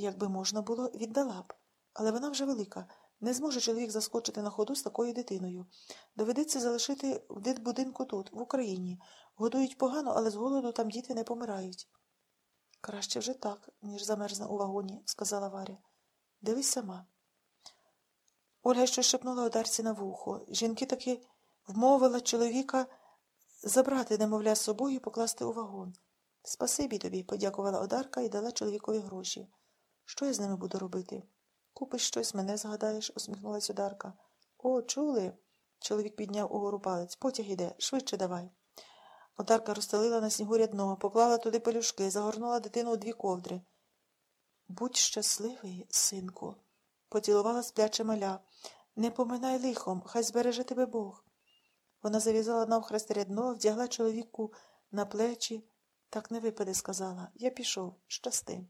Якби можна було, віддала б. Але вона вже велика. Не зможе чоловік заскочити на ходу з такою дитиною. Доведеться залишити в дитбудинку тут, в Україні. Годують погано, але з голоду там діти не помирають. Краще вже так, ніж замерзне у вагоні, сказала Варя. Дивись сама. Ольга щось шепнула одарці на вухо. Жінки таки вмовила чоловіка забрати немовля з собою і покласти у вагон. Спасибі тобі, подякувала Одарка і дала чоловікові гроші. Що я з ними буду робити? Купиш щось, мене згадаєш, усміхнулась Одарка. О, чули? Чоловік підняв угору палець. Потяг іде, швидше давай. Одарка розстелила на снігу рядно, поклала туди пелюшки, загорнула дитину у дві ковдри. Будь щасливий, синку, поцілувала спляче маля. Не поминай лихом, хай збереже тебе Бог. Вона зав'язала навхрест рядно, вдягла чоловіку на плечі. Так не випаде, сказала. Я пішов. Щасти.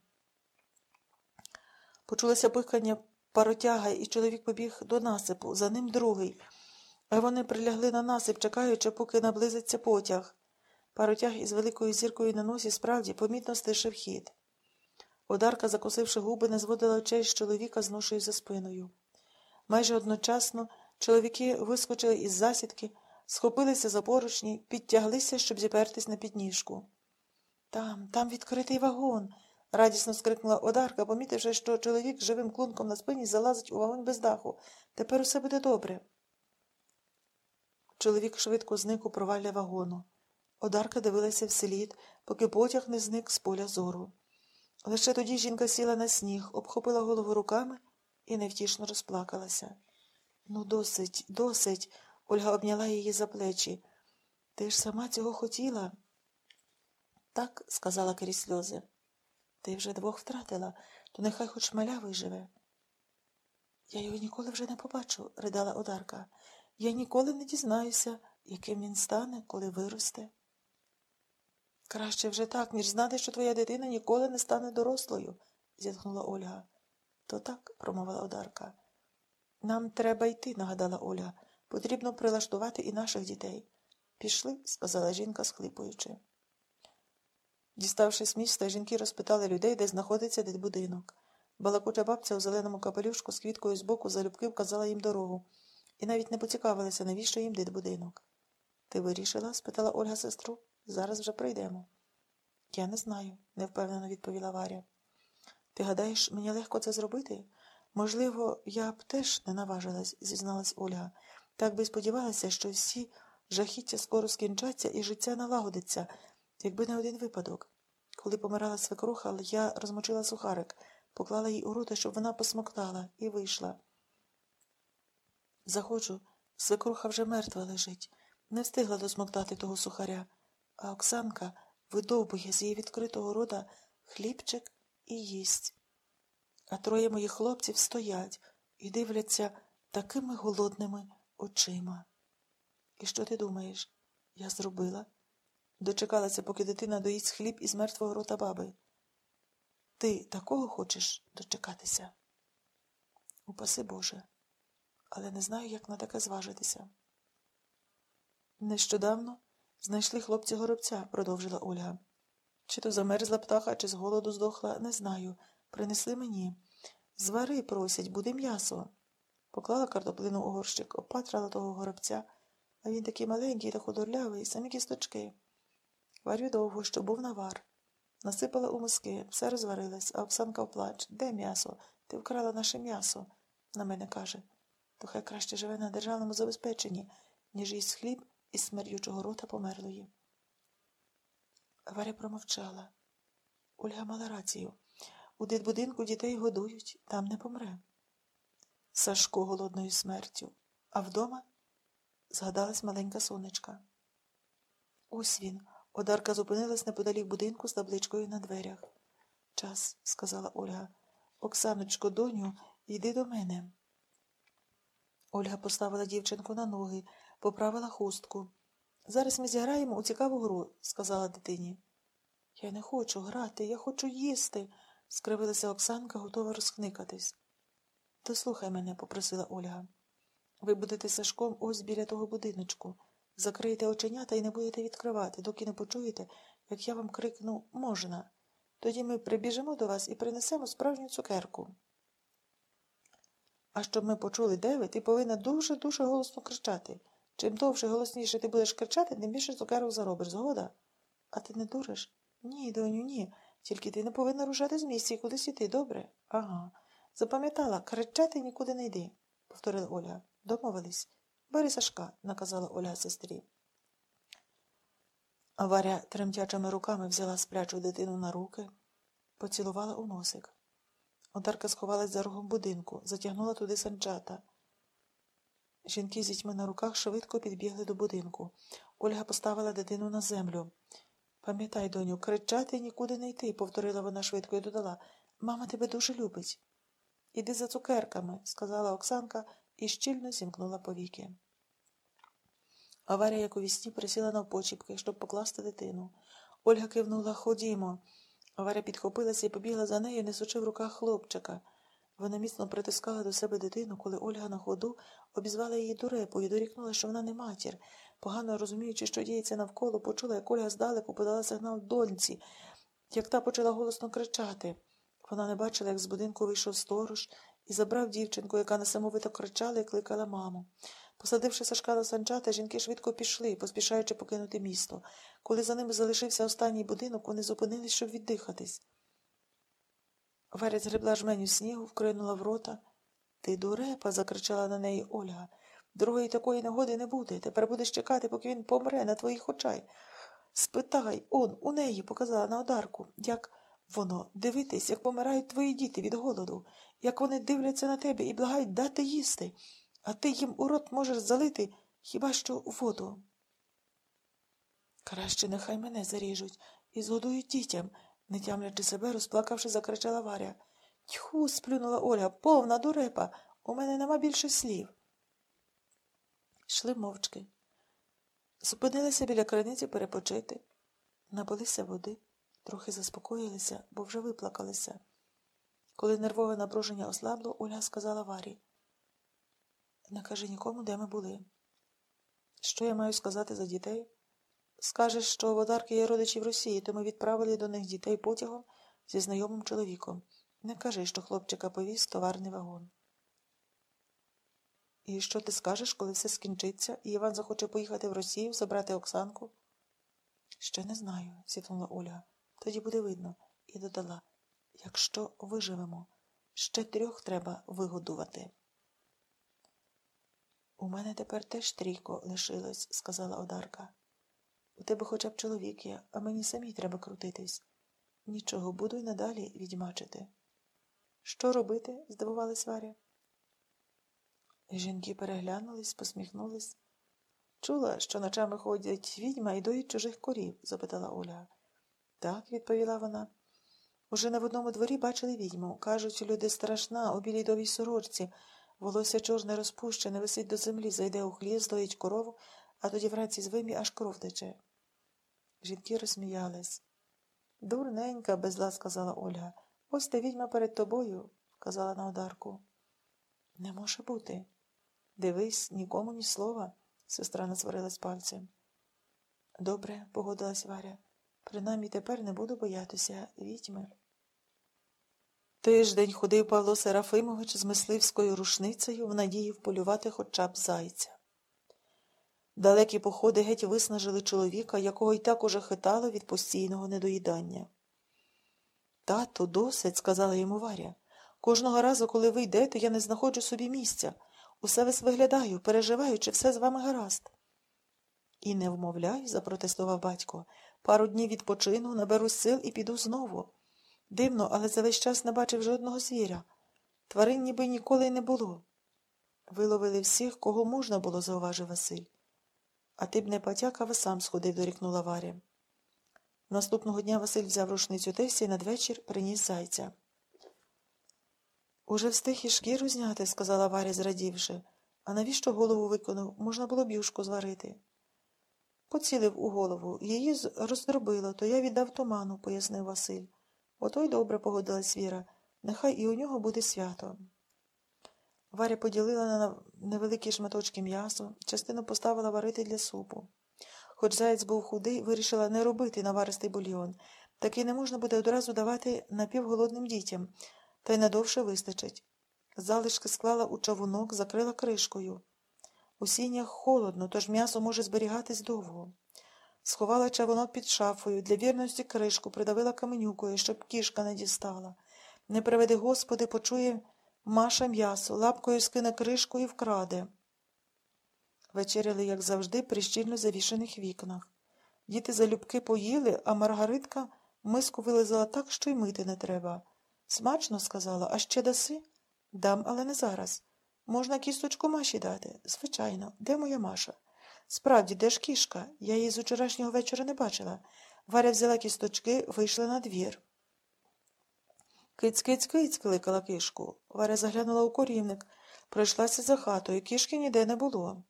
Почулося пихання паротяга, і чоловік побіг до насипу, за ним другий. А вони прилягли на насип, чекаючи, поки наблизиться потяг. Паротяг із великою зіркою на носі справді помітно стишив хід. Одарка, закусивши губи, не зводила очей з чоловіка з ношею за спиною. Майже одночасно чоловіки вискочили із засідки, схопилися за поручні, підтяглися, щоб зіпертись на підніжку. Там, там відкритий вагон. Радісно скрикнула Одарка, помітивши, що чоловік живим клунком на спині залазить у вагон без даху. Тепер усе буде добре. Чоловік швидко зник у провалля вагону. Одарка дивилася вслід, поки потяг не зник з поля зору. Лише тоді жінка сіла на сніг, обхопила голову руками і невтішно розплакалася. Ну, досить, досить. Ольга обняла її за плечі. Ти ж сама цього хотіла? Так, сказала крізь сльози. Ти вже двох втратила, то нехай хоч маля виживе. Я його ніколи вже не побачу, ридала Одарка. Я ніколи не дізнаюся, яким він стане, коли виросте. Краще вже так, ніж знати, що твоя дитина ніколи не стане дорослою, зітхнула Ольга. То так, промовила Одарка. Нам треба йти, нагадала Ольга. Потрібно прилаштувати і наших дітей. Пішли, сказала жінка, схлипуючи. Діставшись міста, жінки розпитали людей, де знаходиться дитбудинок. Балакуча бабця у зеленому капелюшку з квіткою збоку залюбки вказала їм дорогу, і навіть не поцікавилася, навіщо їм дитбудинок. Ти вирішила? спитала Ольга сестру. Зараз вже прийдемо. Я не знаю, невпевнено відповіла Варя. Ти гадаєш, мені легко це зробити? Можливо, я б теж не наважилась, зізналась Ольга. Так би сподівалася, що всі жахіття скоро скінчаться і життя налагодиться, якби не один випадок. Коли помирала свекруха, я розмочила сухарик, поклала їй у рота, щоб вона посмоктала, і вийшла. Заходжу, свекруха вже мертва лежить, не встигла досмоктати того сухаря, а Оксанка видовбує з її відкритого рота хлібчик і їсть. А троє моїх хлопців стоять і дивляться такими голодними очима. І що ти думаєш? Я зробила? Дочекалася, поки дитина доїсть хліб із мертвого рота баби. Ти такого хочеш дочекатися? Упаси Боже, але не знаю, як на таке зважитися. Нещодавно знайшли хлопці горобця, продовжила Ольга. Чи то замерзла птаха, чи з голоду здохла, не знаю. Принесли мені. Звари, просять, буде м'ясо. Поклала картоплину у горщик, опатрала того горобця, а він такий маленький та худорлявий, самі кісточки. Варю довго, щоб був навар. Насипала у миски, все розварилось, а Оксанка вплач. Де м'ясо? Ти вкрала наше м'ясо, на мене каже. То хай краще живе на державному забезпеченні, ніж їсть хліб із смердючого рота померлої. Варя промовчала. Ольга мала рацію. У дитбудинку дітей годують, там не помре. Сашко голодною смертю, а вдома згадалась маленька сонечка. Ось він. Одарка зупинилась неподалік будинку з табличкою на дверях. Час, сказала Ольга. Оксаночко, доню, йди до мене. Ольга поставила дівчинку на ноги, поправила хустку. Зараз ми зіграємо у цікаву гру, сказала дитині. Я не хочу грати, я хочу їсти, скривилася Оксанка, готова розхникатись. То слухай мене, попросила Ольга. Ви будете Сашком ось біля того будиночку. Закрийте оченята і не будете відкривати, доки не почуєте, як я вам крикну можна. Тоді ми прибіжимо до вас і принесемо справжню цукерку. А щоб ми почули, де ви, ти повинна дуже-дуже голосно кричати. Чим довше голосніше ти будеш кричати, тим більше цукерок заробиш. Згода? А ти не дуриш? Ні, доню, ні. Тільки ти не повинна рушати з місця і кудись іти, добре? Ага. Запам'ятала, кричати нікуди не йди, повторила Оля. Домовились. Бери Сашка, наказала Оля сестрі. Варя тремтячими руками взяла сплячу дитину на руки, поцілувала у носик. Одарка сховалась за рогом будинку, затягнула туди санчата. Жінки з дітьми на руках швидко підбігли до будинку. Ольга поставила дитину на землю. Пам'ятай, доню, кричати нікуди не йти, повторила вона швидко і додала. Мама тебе дуже любить. Іди за цукерками, сказала Оксанка і щільно зімкнула повіки. Аварія, як у вісні, присіла навпочіпки, щоб покласти дитину. Ольга кивнула Ходімо. Аварія підхопилася і побігла за нею, несучи в руках хлопчика. Вона міцно притискала до себе дитину, коли Ольга на ходу обізвала її дурепою, дорікнула, що вона не матір. Погано розуміючи, що діється навколо, почула, як Ольга здалеку подала сигнал доньці, як та почала голосно кричати. Вона не бачила, як з будинку вийшов сторож і забрав дівчинку, яка несамовито кричала і кликала маму. Посадивши Сашка на санчата, жінки швидко пішли, поспішаючи покинути місто. Коли за ними залишився останній будинок, вони зупинились, щоб віддихатись. Варя згребла жменю снігу, вкринула в рота. Ти дурепа, закричала на неї Ольга. Другої такої нагоди не буде. Тепер будеш чекати, поки він помре на твоїх очах. Спитай, он, у неї, показала на одарку, як воно дивитись, як помирають твої діти від голоду, як вони дивляться на тебе і благають дати їсти, а ти їм у рот можеш залити хіба що воду. Краще нехай мене заріжуть і згодують дітям, не тямлячи себе, розплакавши, закричала Варя. Тьху, сплюнула Оля, повна дурепа. У мене нема більше слів. Йшли мовчки. Зупинилися біля криниці перепочити, напилися води, трохи заспокоїлися, бо вже виплакалися. Коли нервове напруження ослабло, Оля сказала Варі. Не кажи нікому, де ми були. Що я маю сказати за дітей? Скажеш, що в Одарки є родичі в Росії, то ми відправили до них дітей потягом зі знайомим чоловіком. Не кажи, що хлопчика повіз товарний вагон. І що ти скажеш, коли все скінчиться, і Іван захоче поїхати в Росію, забрати Оксанку? Ще не знаю, сітнула Ольга. Тоді буде видно. І додала якщо виживемо, ще трьох треба вигодувати. У мене тепер теж трійко лишилось, сказала Одарка. У тебе хоча б чоловік є, а мені самій треба крутитись. Нічого, буду й надалі відьмачити. Що робити? здивувалась Варя. Жінки переглянулись, посміхнулись. Чула, що ночами ходять відьма і доють чужих корів? запитала Оля. Так, відповіла вона. Уже на в одному дворі бачили відьму. Кажуть, люди страшна, у білій довій сорочці, волосся чорне розпущене, висить до землі, зайде у хлів, здоїть корову, а тоді вранці з вимі аж кров тече. Жінки розсміялись. Дурненька, безла сказала Ольга. Ось та відьма перед тобою, казала на одарку. Не може бути. Дивись, нікому ні слова, сестра насварилась пальцем. Добре, погодилась Варя. Принаймні тепер не буду боятися відьми. Тиждень ходив Павло Серафимович з мисливською рушницею в надії вполювати хоча б зайця. Далекі походи геть виснажили чоловіка, якого й так уже хитало від постійного недоїдання. Тато, досить, сказала йому Варя. Кожного разу, коли ви йдете, я не знаходжу собі місця. Усе весь виглядаю, переживаю, чи все з вами гаразд. І не вмовляй, запротестував батько. Пару днів відпочину, наберусь сил і піду знову. Дивно, але за весь час не бачив жодного звіря. Тварин ніби ніколи й не було. Виловили всіх, кого можна було, зауважив Василь. А ти б не потякав, сам сходив, дорікнула Варя. Наступного дня Василь взяв рушницю Тесі і надвечір приніс зайця. Уже встиг і шкіру зняти, сказала Варя, зрадівши. А навіщо голову виконав? Можна було б юшку зварити. Поцілив у голову. Її роздробило, то я віддав туману, пояснив Василь. Ото й добре погодилась Віра. Нехай і у нього буде свято. Варя поділила на невеликі шматочки м'ясо, частину поставила варити для супу. Хоч заєць був худий, вирішила не робити наваристий бульйон. Такий не можна буде одразу давати напівголодним дітям, та й надовше вистачить. Залишки склала у чавунок, закрила кришкою. У сінях холодно, тож м'ясо може зберігатись довго. Сховала чавунок під шафою, для вірності кришку придавила каменюкою, щоб кішка не дістала. Не приведи, Господи, почує Маша м'ясо, лапкою скине кришку і вкраде. Вечеряли, як завжди, при щільно завішених вікнах. Діти залюбки поїли, а Маргаритка миску вилизала так, що й мити не треба. Смачно, сказала, а ще даси? Дам, але не зараз. Можна кісточку Маші дати? Звичайно, де моя Маша? Справді, де ж кішка? Я її з учорашнього вечора не бачила. Варя взяла кісточки, вийшла на двір. Киць, киць, киць, кликала кишку. Варя заглянула у корівник, пройшлася за хатою, кішки ніде не було.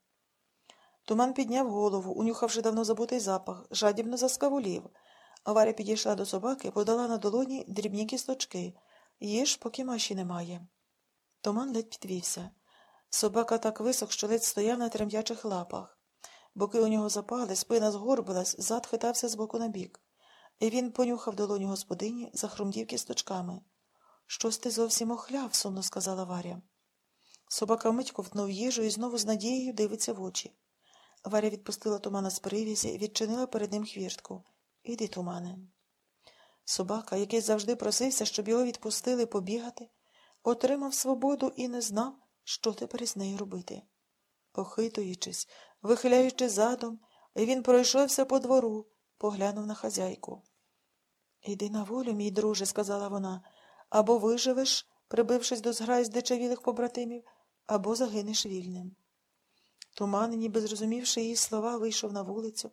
Туман підняв голову, унюхавши давно забутий запах, жадібно заскавулів. Варя підійшла до собаки, подала на долоні дрібні кісточки. Їж, поки маші немає. Туман ледь підвівся. Собака так висох, що ледь стояв на тремтячих лапах. Боки у нього запали, спина згорбилась, зад хитався з боку на бік. І він понюхав долоню господині, захрумтів кісточками. Щось ти зовсім охляв, сумно сказала Варя. Собака вмить ковтнув їжу і знову з надією дивиться в очі. Варя відпустила тумана з привізі відчинила перед ним хвіртку. Іди, тумане. Собака, який завжди просився, щоб його відпустили побігати, отримав свободу і не знав, що тепер із нею робити. Похитуючись, вихиляючи задом, він пройшовся по двору, поглянув на хазяйку. Іди на волю, мій друже, сказала вона, або виживеш, прибившись до зграй здичавілих побратимів, або загинеш вільним. Туман, ніби зрозумівши її слова, вийшов на вулицю,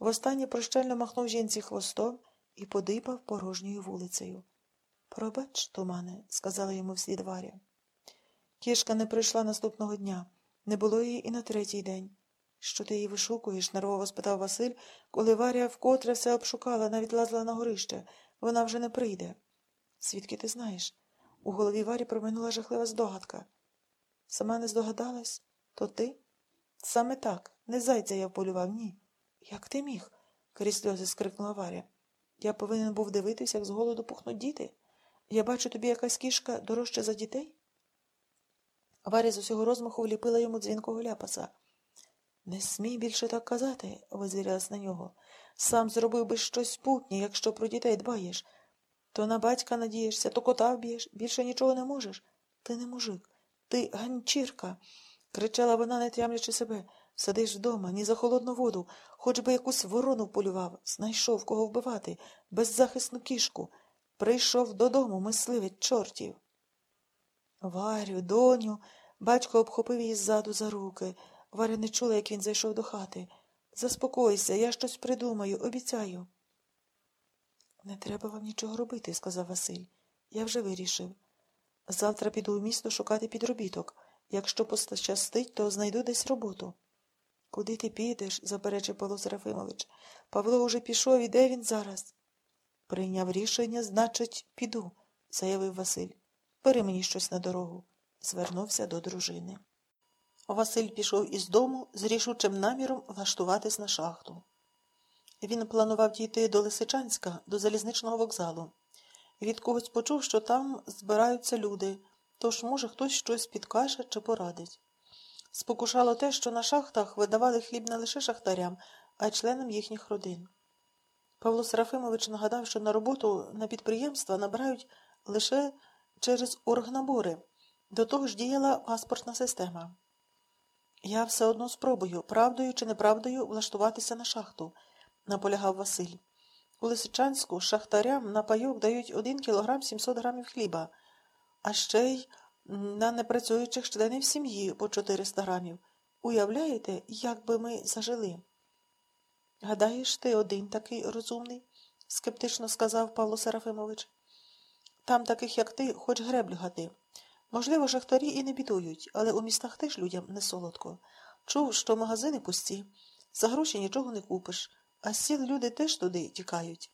востаннє прощально махнув жінці хвостом і подипав порожньою вулицею. Пробач, тумане, сказала йому вслід Варя. Кішка не прийшла наступного дня, не було її і на третій день. Що ти її вишукуєш? нервово спитав Василь, коли Варя вкотре все обшукала, навіть лазила на горище. Вона вже не прийде. Звідки ти знаєш? У голові Варі проминула жахлива здогадка. Сама не здогадалась? То ти? Саме так. Не зайця я вполював, ні. Як ти міг? крізь сльози скрикнула Варя. Я повинен був дивитися, як з голоду пухнуть діти. Я бачу тобі якась кішка дорожча за дітей? Варя з усього розмаху вліпила йому дзвінкого ляпаса. Не смій більше так казати, визирялась на нього. Сам зробив би щось путнє, якщо про дітей дбаєш. То на батька надієшся, то кота вб'єш, більше нічого не можеш. Ти не мужик, ти ганчірка, кричала вона, не тямлячи себе. Сидиш вдома, ні за холодну воду, хоч би якусь ворону полював, знайшов кого вбивати, беззахисну кішку. Прийшов додому мисливець чортів. Варю, доню, батько обхопив її ззаду за руки. Варя не чула, як він зайшов до хати. Заспокойся, я щось придумаю, обіцяю. Не треба вам нічого робити, сказав Василь. Я вже вирішив. Завтра піду в місто шукати підробіток. Якщо пощастить, то знайду десь роботу. Куди ти підеш? заперечив Павло Серафимович. Павло уже пішов, і де він зараз? Прийняв рішення, значить, піду, заявив Василь. Бери мені щось на дорогу. Звернувся до дружини. Василь пішов із дому з рішучим наміром влаштуватись на шахту. Він планував дійти до Лисичанська, до залізничного вокзалу. Від когось почув, що там збираються люди, тож, може, хтось щось підкаже чи порадить. Спокушало те, що на шахтах видавали хліб не лише шахтарям, а й членам їхніх родин. Павло Серафимович нагадав, що на роботу на підприємства набирають лише через оргнабори. До того ж діяла паспортна система. Я все одно спробую, правдою чи неправдою, влаштуватися на шахту, наполягав Василь. У Лисичанську шахтарям на пайок дають 1 кілограм 700 грамів хліба, а ще й на непрацюючих членів сім'ї по 400 грамів. Уявляєте, як би ми зажили? Гадаєш, ти один такий розумний? скептично сказав Павло Серафимович. Там таких, як ти, хоч греблю гати. Можливо, шахтарі і не бідують, але у містах теж людям не солодко. Чув, що магазини пусті, за гроші нічого не купиш, а сіл люди теж туди тікають.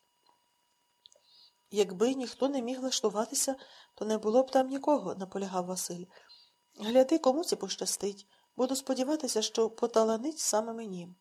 Якби ніхто не міг влаштуватися, то не було б там нікого, наполягав Василь. Гляди, кому це пощастить. Буду сподіватися, що поталанить саме мені.